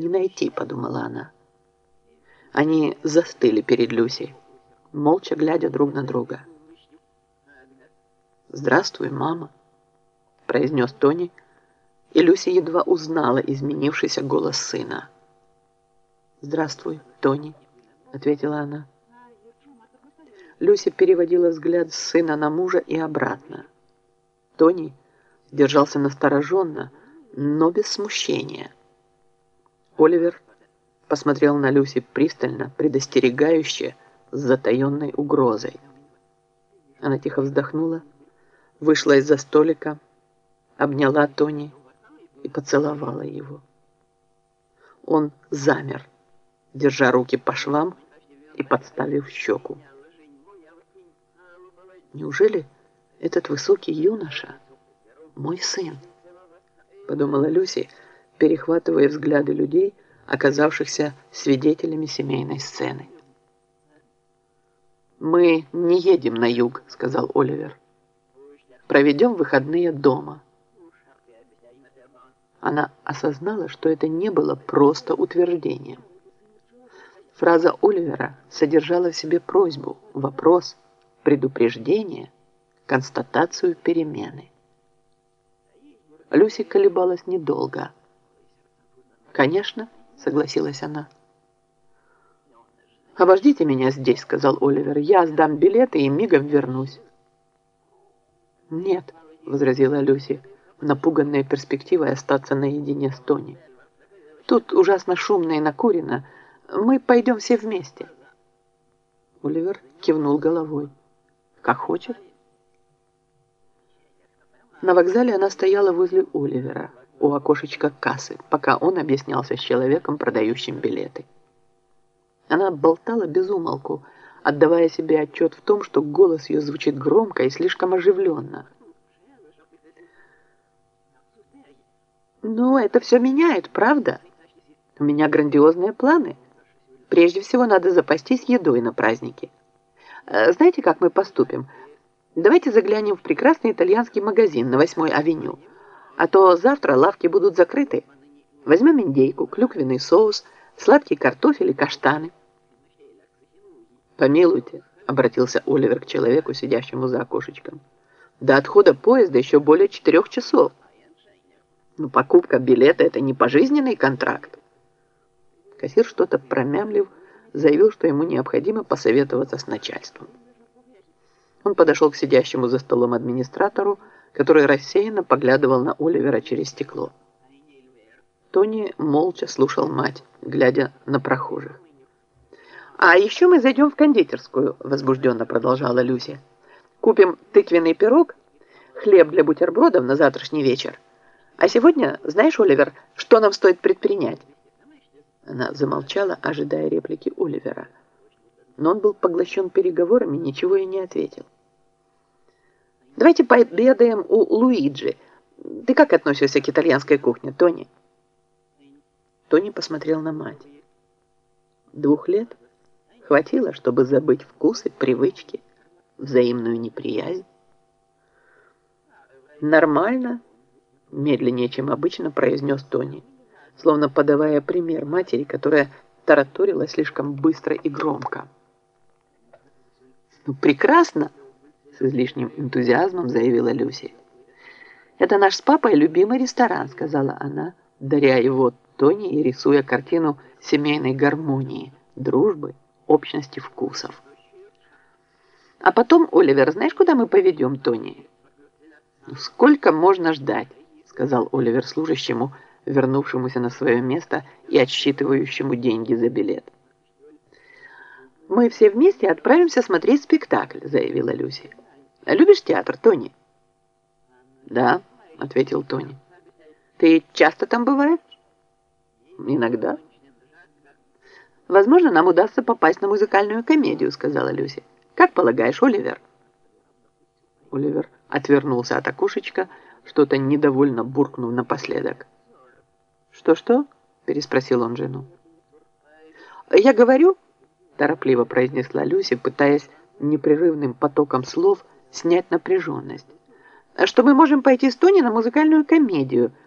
не найти», — подумала она. Они застыли перед Люси, молча глядя друг на друга. «Здравствуй, мама», — произнес Тони, и Люси едва узнала изменившийся голос сына. «Здравствуй, Тони», — ответила она. Люси переводила взгляд сына на мужа и обратно. Тони держался настороженно, но без смущения. Оливер посмотрел на Люси пристально, предостерегающе, с затаенной угрозой. Она тихо вздохнула, вышла из-за столика, обняла Тони и поцеловала его. Он замер, держа руки по швам и подставив щеку. Неужели этот высокий юноша мой сын? Подумала Люси, перехватывая взгляды людей, оказавшихся свидетелями семейной сцены. «Мы не едем на юг», — сказал Оливер. «Проведем выходные дома». Она осознала, что это не было просто утверждением. Фраза Оливера содержала в себе просьбу, вопрос, предупреждение, констатацию перемены. Люси колебалась недолго. «Конечно», — согласилась она. «Обождите меня здесь», — сказал Оливер. «Я сдам билеты и мигом вернусь». «Нет», — возразила Люси, напуганная перспективой остаться наедине с Тони. «Тут ужасно шумно и накурено. Мы пойдем все вместе». Оливер кивнул головой. «Как хочешь». На вокзале она стояла возле Оливера, у окошечка кассы, пока он объяснялся с человеком, продающим билеты. Она болтала без умолку, отдавая себе отчет в том, что голос ее звучит громко и слишком оживленно. «Ну, это все меняет, правда? У меня грандиозные планы. Прежде всего, надо запастись едой на праздники. Э, знаете, как мы поступим?» Давайте заглянем в прекрасный итальянский магазин на 8-й авеню. А то завтра лавки будут закрыты. Возьмем индейку, клюквенный соус, сладкий картофель и каштаны. «Помилуйте», — обратился Оливер к человеку, сидящему за окошечком. «До отхода поезда еще более четырех часов. Но покупка билета — это не пожизненный контракт». Кассир что-то промямлив, заявил, что ему необходимо посоветоваться с начальством. Он подошел к сидящему за столом администратору, который рассеянно поглядывал на Оливера через стекло. Тони молча слушал мать, глядя на прохожих. «А еще мы зайдем в кондитерскую», — возбужденно продолжала Люси. «Купим тыквенный пирог, хлеб для бутербродов на завтрашний вечер. А сегодня, знаешь, Оливер, что нам стоит предпринять?» Она замолчала, ожидая реплики Оливера но он был поглощен переговорами, ничего и не ответил. «Давайте пообедаем у Луиджи. Ты как относишься к итальянской кухне, Тони?» Тони посмотрел на мать. Двух лет хватило, чтобы забыть вкусы, привычки, взаимную неприязнь. «Нормально», — медленнее, чем обычно, произнес Тони, словно подавая пример матери, которая тараторила слишком быстро и громко. «Ну, прекрасно!» — с излишним энтузиазмом заявила Люси. «Это наш с папой любимый ресторан», — сказала она, даря его Тони и рисуя картину семейной гармонии, дружбы, общности вкусов. «А потом, Оливер, знаешь, куда мы поведем Тони?» «Ну, «Сколько можно ждать?» — сказал Оливер служащему, вернувшемуся на свое место и отсчитывающему деньги за билет. «Мы все вместе отправимся смотреть спектакль», — заявила Люси. «Любишь театр, Тони?» «Да», — ответил Тони. «Ты часто там бываешь?» «Иногда». «Возможно, нам удастся попасть на музыкальную комедию», — сказала Люси. «Как полагаешь, Оливер?» Оливер отвернулся от окошечка, что-то недовольно буркнув напоследок. «Что-что?» — переспросил он жену. «Я говорю...» торопливо произнесла Люси, пытаясь непрерывным потоком слов снять напряженность. «Что мы можем пойти с Тони на музыкальную комедию –